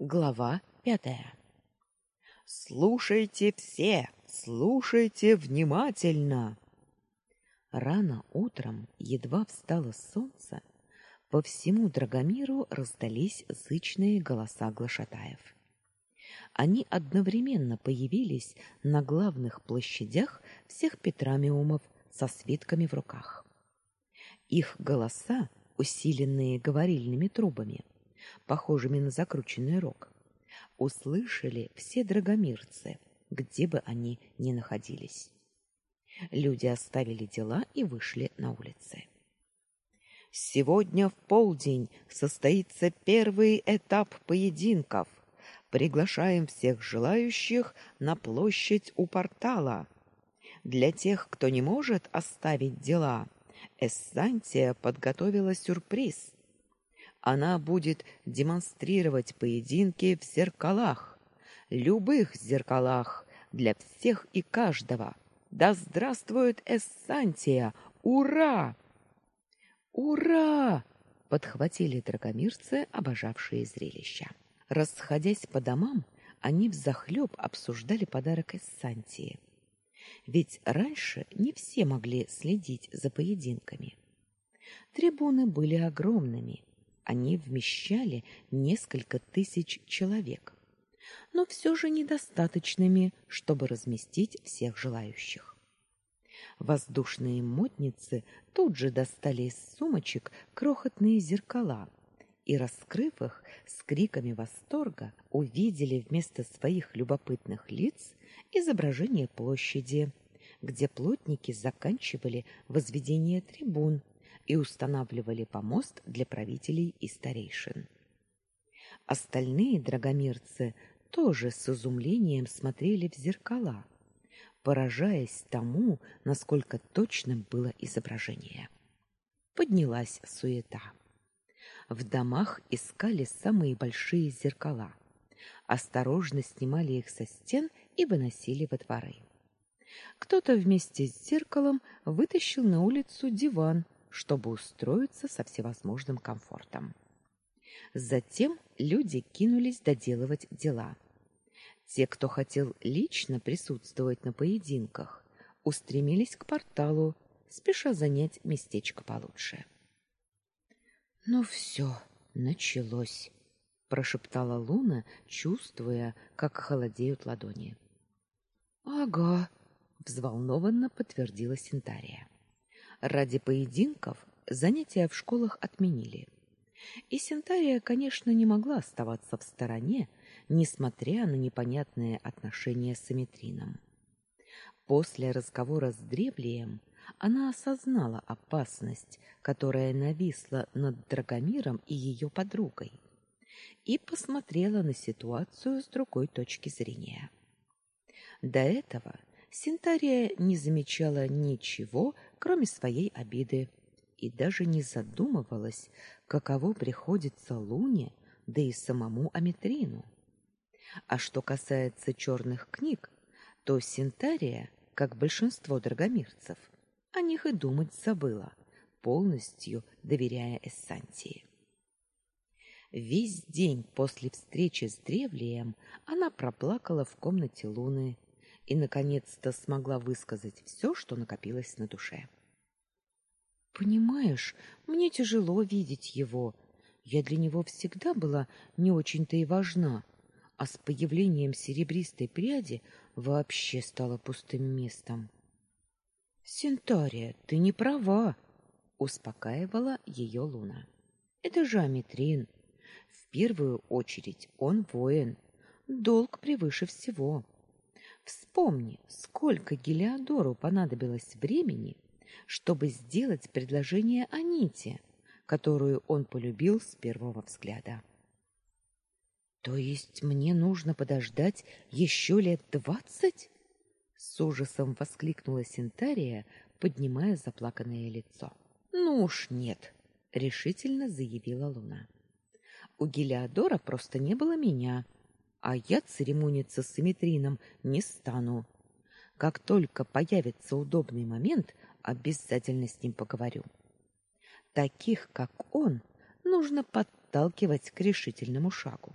Глава пятая. Слушайте все, слушайте внимательно. Рано утром, едва встало солнце, по всему Драгомиру раздались зычные голоса глашатаев. Они одновременно появились на главных площадях всех Петрамиумов со свитками в руках. Их голоса, усиленные говорильными трубами, похожими на закрученный рог, услышали все драгомирцы, где бы они ни находились. Люди оставили дела и вышли на улицы. Сегодня в полдень состоится первый этап поединков. Приглашаем всех желающих на площадь у портала. Для тех, кто не может оставить дела, Эссантия подготовила сюрприз. Она будет демонстрировать поединки в зеркалах, любых зеркалах, для всех и каждого. Да здравствует Эссантия! Ура! Ура! подхватили драгомирцы, обожавшие зрелища. Расходясь по домам, они взахлеб обсуждали подарок Эссантии. Ведь раньше не все могли следить за поединками. Трибуны были огромными, они вмещали несколько тысяч человек, но все же недостаточными, чтобы разместить всех желающих. Воздушные модницы тут же достали из сумочек крохотные зеркала и, раскрыв их, с криками восторга увидели вместо своих любопытных лиц изображение площади, где плотники заканчивали возведение трибун, и устанавливали помост для правителей и старейшин. Остальные драгомирцы тоже с изумлением смотрели в зеркала, поражаясь тому, насколько точным было изображение. Поднялась суета. В домах искали самые большие зеркала, осторожно снимали их со стен и выносили во дворы. Кто-то вместе с зеркалом вытащил на улицу диван чтобы устроиться со всевозможным комфортом. Затем люди кинулись доделывать дела. Те, кто хотел лично присутствовать на поединках, устремились к порталу, спеша занять местечко получше. Ну все, началось, прошептала Луна, чувствуя, как холодеют ладони. Ага, взволнованно подтвердила Синтария. Ради поединков занятия в школах отменили. И Синтария, конечно, не могла оставаться в стороне, несмотря на непонятные отношения с Аметрином. После разговора с Древлием она осознала опасность, которая нависла над Драгомиром и ее подругой, и посмотрела на ситуацию с другой точки зрения. До этого Синтария не замечала ничего, кроме своей обиды, и даже не задумывалась, каково приходится Луне, да и самому Аметрину. А что касается черных книг, то Синтария, как большинство драгомирцев, о них и думать забыла, полностью доверяя Эссантии. Весь день после встречи с Древлием она проплакала в комнате Луны, и наконец-то смогла высказать все, что накопилось на душе. Понимаешь, мне тяжело видеть его. Я для него всегда была не очень-то и важна, а с появлением серебристой пряди вообще стала пустым местом. Синтария, ты не права, успокаивала ее Луна. Это же Аметрин. В первую очередь он воин. Долг превыше всего. Вспомни, сколько Гелиодору понадобилось времени, чтобы сделать предложение Аните, которую он полюбил с первого взгляда. То есть мне нужно подождать еще лет двадцать? С ужасом воскликнула Синтария, поднимая заплаканное лицо. Ну уж нет, решительно заявила Луна. У Гелиодора просто не было меня а я церемониться с Симметрином не стану. Как только появится удобный момент, обязательно с ним поговорю. Таких, как он, нужно подталкивать к решительному шагу.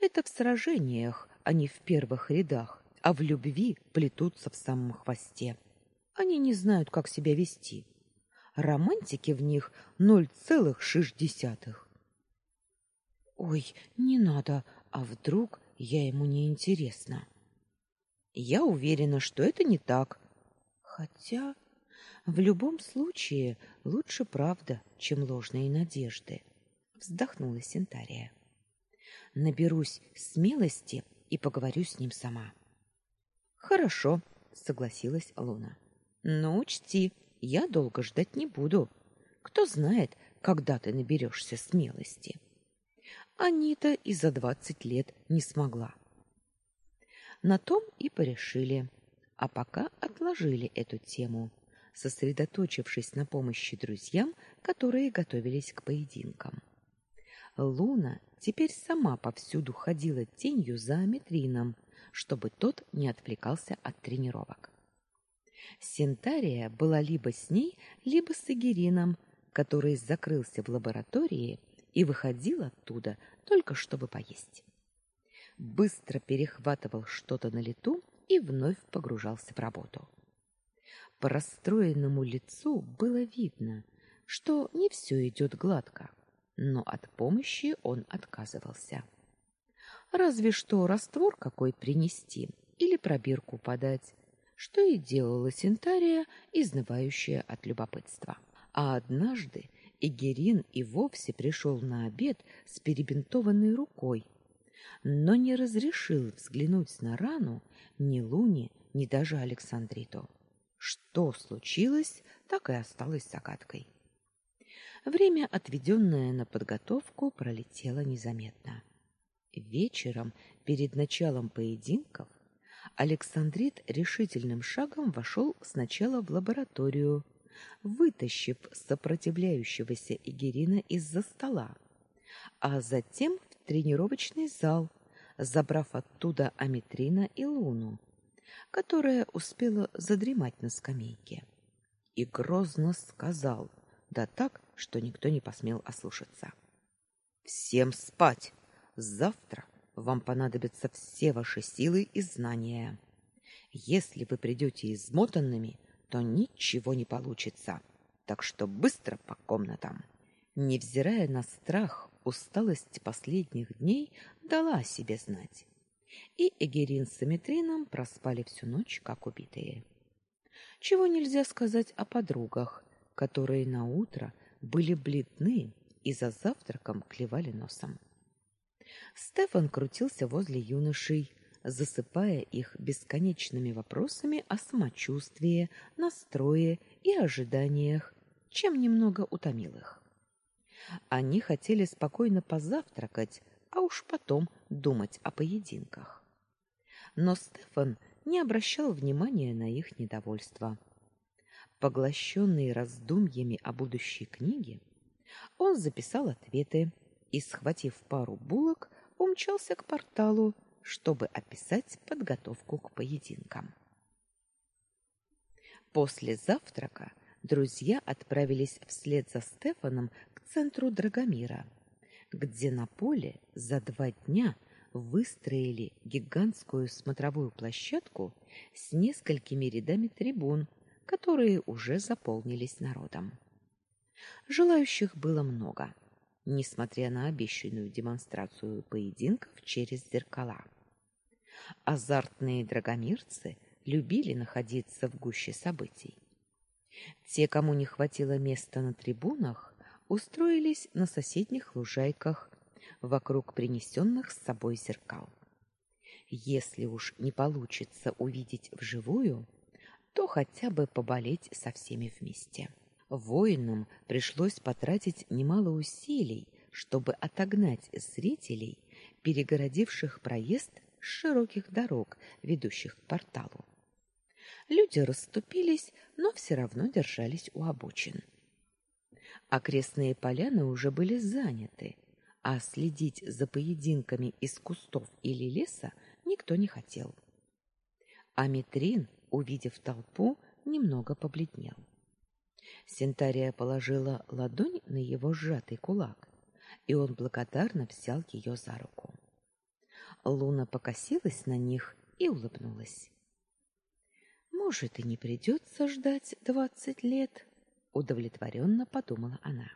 Это в сражениях, а не в первых рядах, а в любви плетутся в самом хвосте. Они не знают, как себя вести. Романтики в них ноль целых шесть десятых. Ой, не надо, а вдруг я ему не интересна? Я уверена, что это не так. Хотя в любом случае лучше правда, чем ложные надежды, вздохнула Синтария. Наберусь смелости и поговорю с ним сама. Хорошо, согласилась Луна. Но учти, я долго ждать не буду. Кто знает, когда ты наберешься смелости. Анита и за двадцать лет не смогла. На том и порешили, а пока отложили эту тему, сосредоточившись на помощи друзьям, которые готовились к поединкам. Луна теперь сама повсюду ходила тенью за Аметрином, чтобы тот не отвлекался от тренировок. Синтария была либо с ней, либо с Игерином, который закрылся в лаборатории и выходил оттуда только чтобы поесть. Быстро перехватывал что-то на лету и вновь погружался в работу. По расстроенному лицу было видно, что не все идет гладко, но от помощи он отказывался. Разве что раствор какой принести или пробирку подать, что и делала Синтария, изнывающая от любопытства. А однажды Игерин и вовсе пришел на обед с перебинтованной рукой, но не разрешил взглянуть на рану ни Луне, ни даже Александриту. Что случилось, так и осталось загадкой. Время, отведенное на подготовку, пролетело незаметно. Вечером, перед началом поединков, Александрит решительным шагом вошел сначала в лабораторию, вытащив сопротивляющегося Игерина из-за стола, а затем в тренировочный зал, забрав оттуда Аметрина и Луну, которая успела задремать на скамейке. И грозно сказал, да так, что никто не посмел ослушаться. «Всем спать! Завтра вам понадобятся все ваши силы и знания. Если вы придете измотанными, то ничего не получится. Так что быстро по комнатам. Невзирая на страх, усталость последних дней дала о себе знать. И Эгерин с Аметрином проспали всю ночь, как убитые. Чего нельзя сказать о подругах, которые на утро были бледны и за завтраком клевали носом. Стефан крутился возле юношей, засыпая их бесконечными вопросами о самочувствии, настрое и ожиданиях, чем немного утомил их. Они хотели спокойно позавтракать, а уж потом думать о поединках. Но Стефан не обращал внимания на их недовольство. Поглощенный раздумьями о будущей книге, он записал ответы и, схватив пару булок, умчался к порталу, чтобы описать подготовку к поединкам. После завтрака друзья отправились вслед за Стефаном к центру Драгомира, где на поле за два дня выстроили гигантскую смотровую площадку с несколькими рядами трибун, которые уже заполнились народом. Желающих было много несмотря на обещанную демонстрацию поединков через зеркала. Азартные драгомирцы любили находиться в гуще событий. Те, кому не хватило места на трибунах, устроились на соседних лужайках вокруг принесенных с собой зеркал. Если уж не получится увидеть вживую, то хотя бы поболеть со всеми вместе. Воинам пришлось потратить немало усилий, чтобы отогнать зрителей, перегородивших проезд широких дорог, ведущих к порталу. Люди расступились, но все равно держались у обочин. Окрестные поляны уже были заняты, а следить за поединками из кустов или леса никто не хотел. А Митрин, увидев толпу, немного побледнел. Синтария положила ладонь на его сжатый кулак, и он благодарно взял ее за руку. Луна покосилась на них и улыбнулась. Может, и не придется ждать двадцать лет, удовлетворенно подумала она.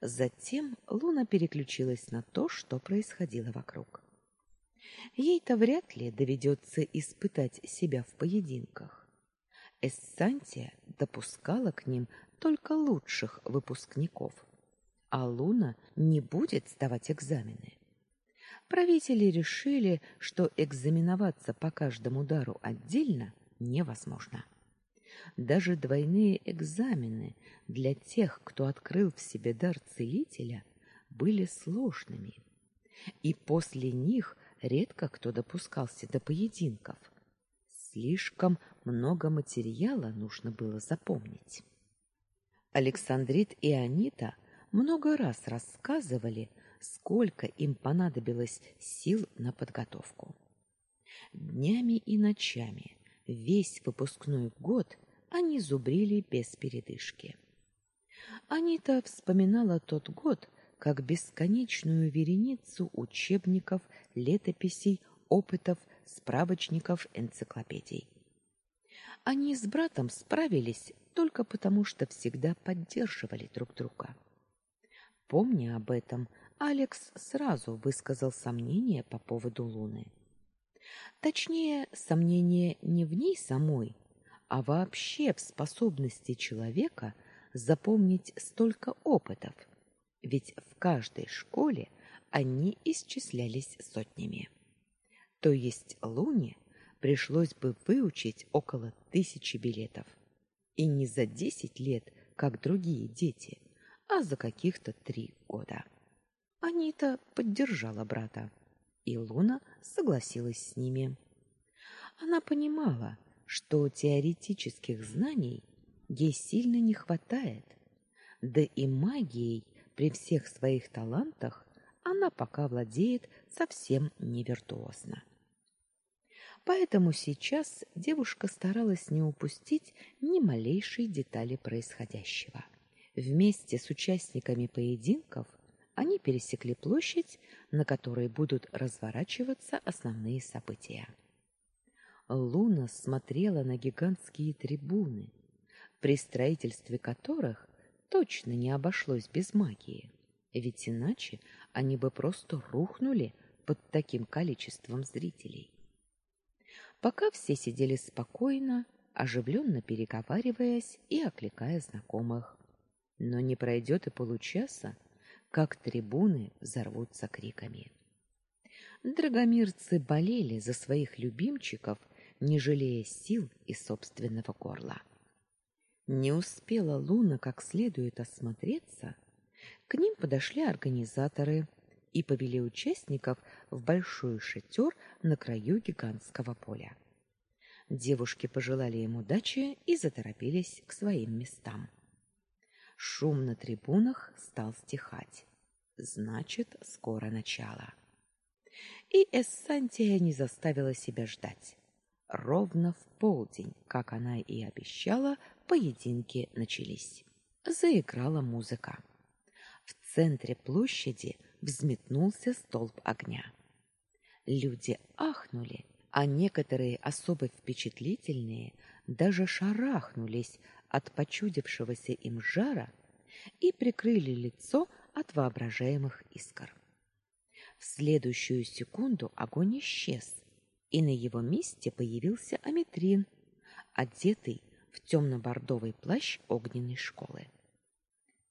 Затем Луна переключилась на то, что происходило вокруг. Ей-то вряд ли доведется испытать себя в поединках. Эссантия допускала к ним только лучших выпускников, а Луна не будет сдавать экзамены. Правители решили, что экзаменоваться по каждому удару отдельно невозможно. Даже двойные экзамены для тех, кто открыл в себе дар целителя, были сложными. И после них редко кто допускался до поединков. Слишком много материала нужно было запомнить. Александрит и Анита много раз рассказывали, сколько им понадобилось сил на подготовку. Днями и ночами, весь выпускной год они зубрили без передышки. Анита вспоминала тот год как бесконечную вереницу учебников, летописей, опытов, справочников, энциклопедий. Они с братом справились только потому, что всегда поддерживали друг друга. Помня об этом, Алекс сразу высказал сомнение по поводу Луны. Точнее, сомнение не в ней самой, а вообще в способности человека запомнить столько опытов. Ведь в каждой школе они исчислялись сотнями. То есть Луне пришлось бы выучить около тысячи билетов. И не за десять лет, как другие дети, а за каких-то три года. Анита поддержала брата, и Луна согласилась с ними. Она понимала, что теоретических знаний ей сильно не хватает, да и магией при всех своих талантах она пока владеет совсем не виртуозно. Поэтому сейчас девушка старалась не упустить ни малейшей детали происходящего. Вместе с участниками поединков они пересекли площадь, на которой будут разворачиваться основные события. Луна смотрела на гигантские трибуны, при строительстве которых точно не обошлось без магии, ведь иначе они бы просто рухнули под таким количеством зрителей. Пока все сидели спокойно, оживленно переговариваясь и окликая знакомых. Но не пройдет и получаса, как трибуны взорвутся криками. Драгомирцы болели за своих любимчиков не жалея сил и собственного горла. Не успела Луна как следует осмотреться, к ним подошли организаторы и повели участников в большой шатер на краю гигантского поля. Девушки пожелали им удачи и заторопились к своим местам. Шум на трибунах стал стихать. Значит, скоро начало. И Эссантия не заставила себя ждать. Ровно в полдень, как она и обещала, поединки начались. Заиграла музыка. В центре площади взметнулся столб огня. Люди ахнули, а некоторые особо впечатлительные даже шарахнулись от почудившегося им жара и прикрыли лицо от воображаемых искр. В следующую секунду огонь исчез, и на его месте появился Аметрин, одетый в темно-бордовый плащ огненной школы.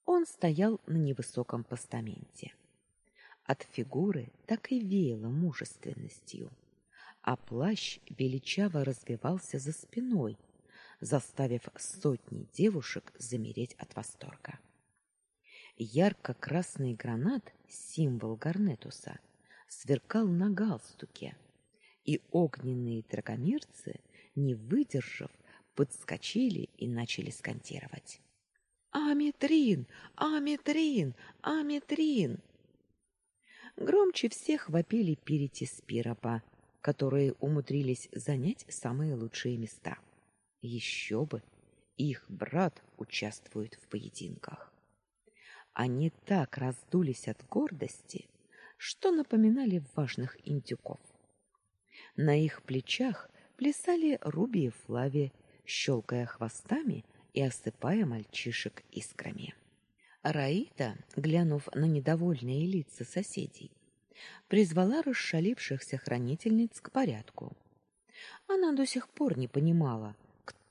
Он стоял на невысоком постаменте. От фигуры так и веяло мужественностью, а плащ величаво развивался за спиной, заставив сотни девушек замереть от восторга. Ярко-красный гранат, символ Гарнетуса, сверкал на галстуке, и огненные дракомирцы, не выдержав, подскочили и начали скандировать. «Аметрин! Аметрин! Аметрин!» Громче всех вопили перети Спиропа, которые умудрились занять самые лучшие места. Еще бы! Их брат участвует в поединках. Они так раздулись от гордости, что напоминали важных индюков. На их плечах плясали Руби и Флави, щелкая хвостами и осыпая мальчишек искрами. Раита, глянув на недовольные лица соседей, призвала расшалившихся хранительниц к порядку. Она до сих пор не понимала,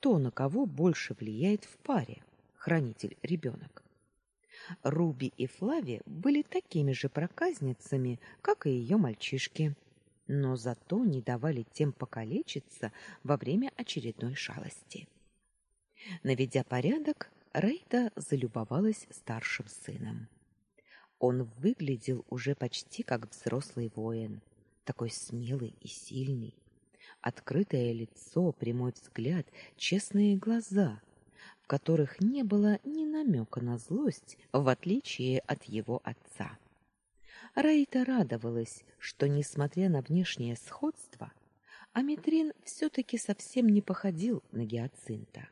кто на кого больше влияет в паре, хранитель-ребенок. Руби и Флави были такими же проказницами, как и ее мальчишки, но зато не давали тем покалечиться во время очередной шалости. Наведя порядок, Рейта залюбовалась старшим сыном. Он выглядел уже почти как взрослый воин, такой смелый и сильный. Открытое лицо, прямой взгляд, честные глаза, в которых не было ни намека на злость, в отличие от его отца. Раита радовалась, что, несмотря на внешнее сходство, Аметрин все-таки совсем не походил на гиацинта.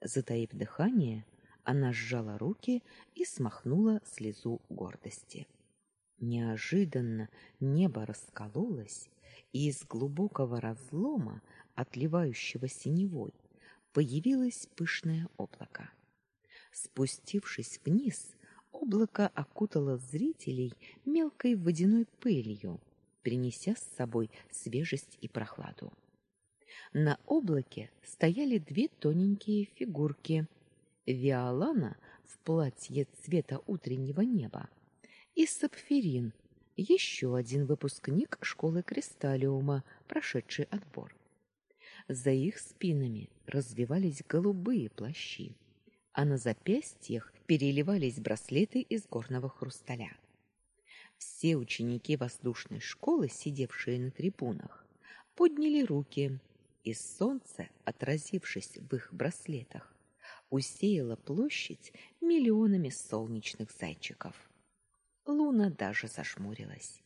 Затаив дыхание, она сжала руки и смахнула слезу гордости. Неожиданно небо раскололось, и из глубокого разлома, отливающего синевой, появилось пышное облако. Спустившись вниз, облако окутало зрителей мелкой водяной пылью, принеся с собой свежесть и прохладу. На облаке стояли две тоненькие фигурки. Виолана в платье цвета утреннего неба и Сапфирин, еще один выпускник школы Кристаллиума, прошедший отбор. За их спинами развивались голубые плащи, а на запястьях переливались браслеты из горного хрусталя. Все ученики воздушной школы, сидевшие на трибунах, подняли руки, и солнце, отразившись в их браслетах, усеяло площадь миллионами солнечных зайчиков. Луна даже зажмурилась.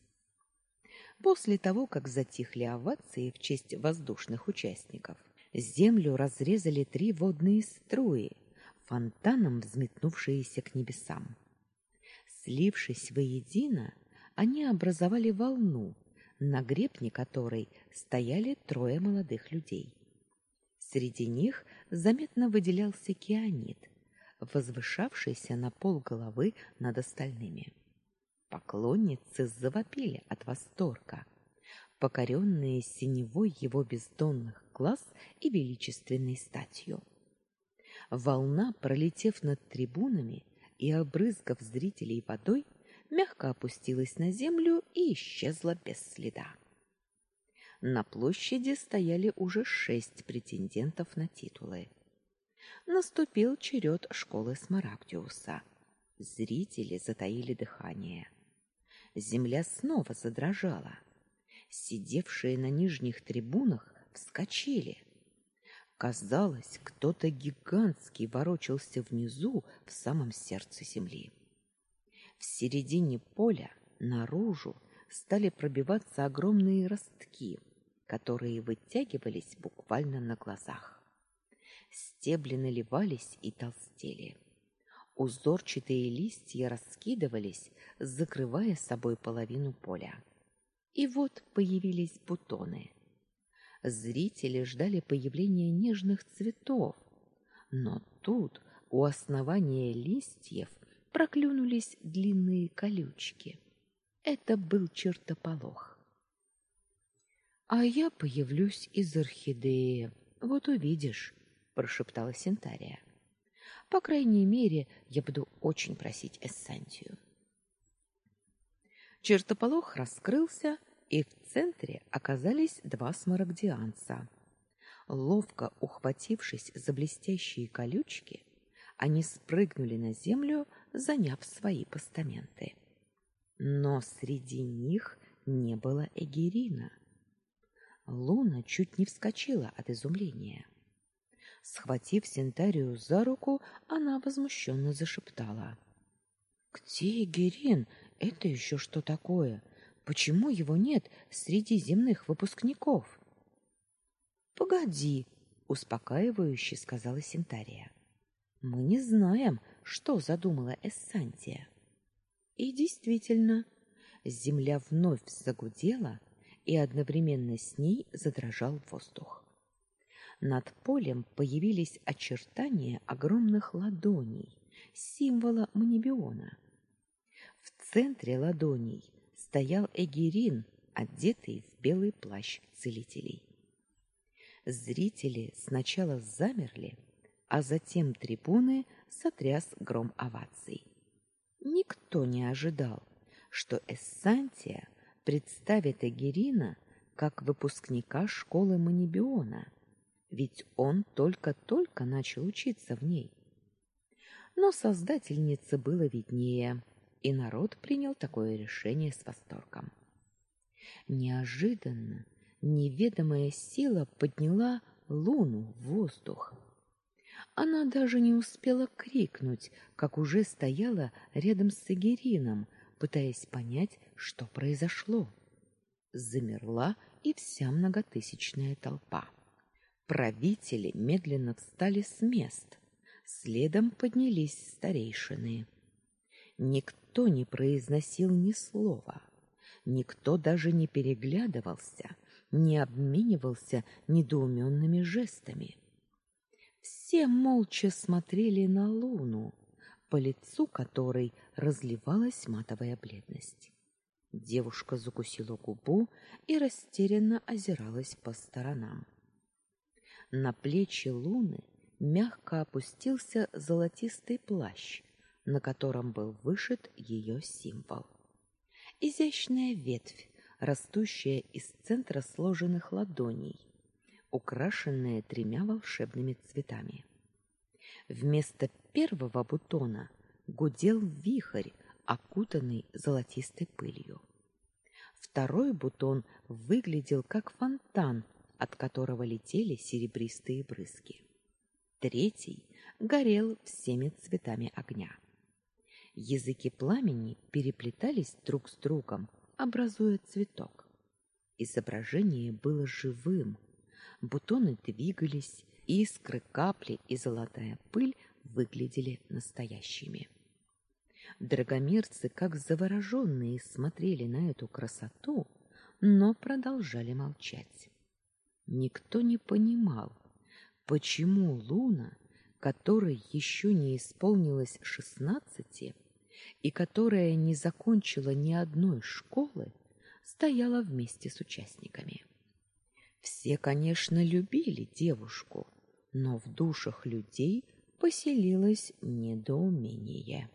После того, как затихли овации в честь воздушных участников, землю разрезали три водные струи, фонтаном взметнувшиеся к небесам. Слившись воедино, они образовали волну, на гребне которой стояли трое молодых людей. Среди них заметно выделялся кианит, возвышавшийся на пол головы над остальными. Поклонницы завопили от восторга, покоренные синевой его бездонных глаз и величественной статью. Волна, пролетев над трибунами и обрызгав зрителей водой, мягко опустилась на землю и исчезла без следа. На площади стояли уже шесть претендентов на титулы. Наступил черед школы Смарагдиуса. Зрители затаили дыхание земля снова задрожала. Сидевшие на нижних трибунах вскочили. Казалось, кто-то гигантский ворочался внизу, в самом сердце земли. В середине поля, наружу, стали пробиваться огромные ростки, которые вытягивались буквально на глазах. Стебли наливались и толстели. Узорчатые листья раскидывались, закрывая собой половину поля. И вот появились бутоны. Зрители ждали появления нежных цветов, но тут у основания листьев проклюнулись длинные колючки. Это был чертополох. А я появлюсь из орхидеи. Вот увидишь, прошептала Синтария. По крайней мере, я буду очень просить Эссантию. Чертополох раскрылся, и в центре оказались два смарагдианца. Ловко ухватившись за блестящие колючки, они спрыгнули на землю, заняв свои постаменты. Но среди них не было Эгерина. Луна чуть не вскочила от изумления. Схватив Синтарию за руку, она возмущенно зашептала: "Где Герин? Это еще что такое? Почему его нет среди земных выпускников?" "Погоди", успокаивающе сказала Синтария. "Мы не знаем, что задумала Эссантия". И действительно, земля вновь загудела, и одновременно с ней задрожал воздух. Над полем появились очертания огромных ладоней, символа Манибиона. В центре ладоней стоял Эгерин, одетый в белый плащ целителей. Зрители сначала замерли, а затем трибуны сотряс гром оваций. Никто не ожидал, что Эссантия представит Эгерина как выпускника школы Манибиона, ведь он только-только начал учиться в ней. Но создательнице было виднее, и народ принял такое решение с восторгом. Неожиданно неведомая сила подняла луну в воздух. Она даже не успела крикнуть, как уже стояла рядом с Эгерином, пытаясь понять, что произошло. Замерла и вся многотысячная толпа. Правители медленно встали с мест. Следом поднялись старейшины. Никто не произносил ни слова. Никто даже не переглядывался, не обменивался недоуменными жестами. Все молча смотрели на луну, по лицу которой разливалась матовая бледность. Девушка закусила губу и растерянно озиралась по сторонам. На плечи луны мягко опустился золотистый плащ, на котором был вышит ее символ. Изящная ветвь, растущая из центра сложенных ладоней, украшенная тремя волшебными цветами. Вместо первого бутона гудел вихрь, окутанный золотистой пылью. Второй бутон выглядел как фонтан, от которого летели серебристые брызги. Третий горел всеми цветами огня. Языки пламени переплетались друг с другом, образуя цветок. Изображение было живым, бутоны двигались, искры, капли и золотая пыль выглядели настоящими. Драгомирцы, как завороженные, смотрели на эту красоту, но продолжали молчать. Никто не понимал, почему Луна, которой еще не исполнилось шестнадцати и которая не закончила ни одной школы, стояла вместе с участниками. Все, конечно, любили девушку, но в душах людей поселилось недоумение.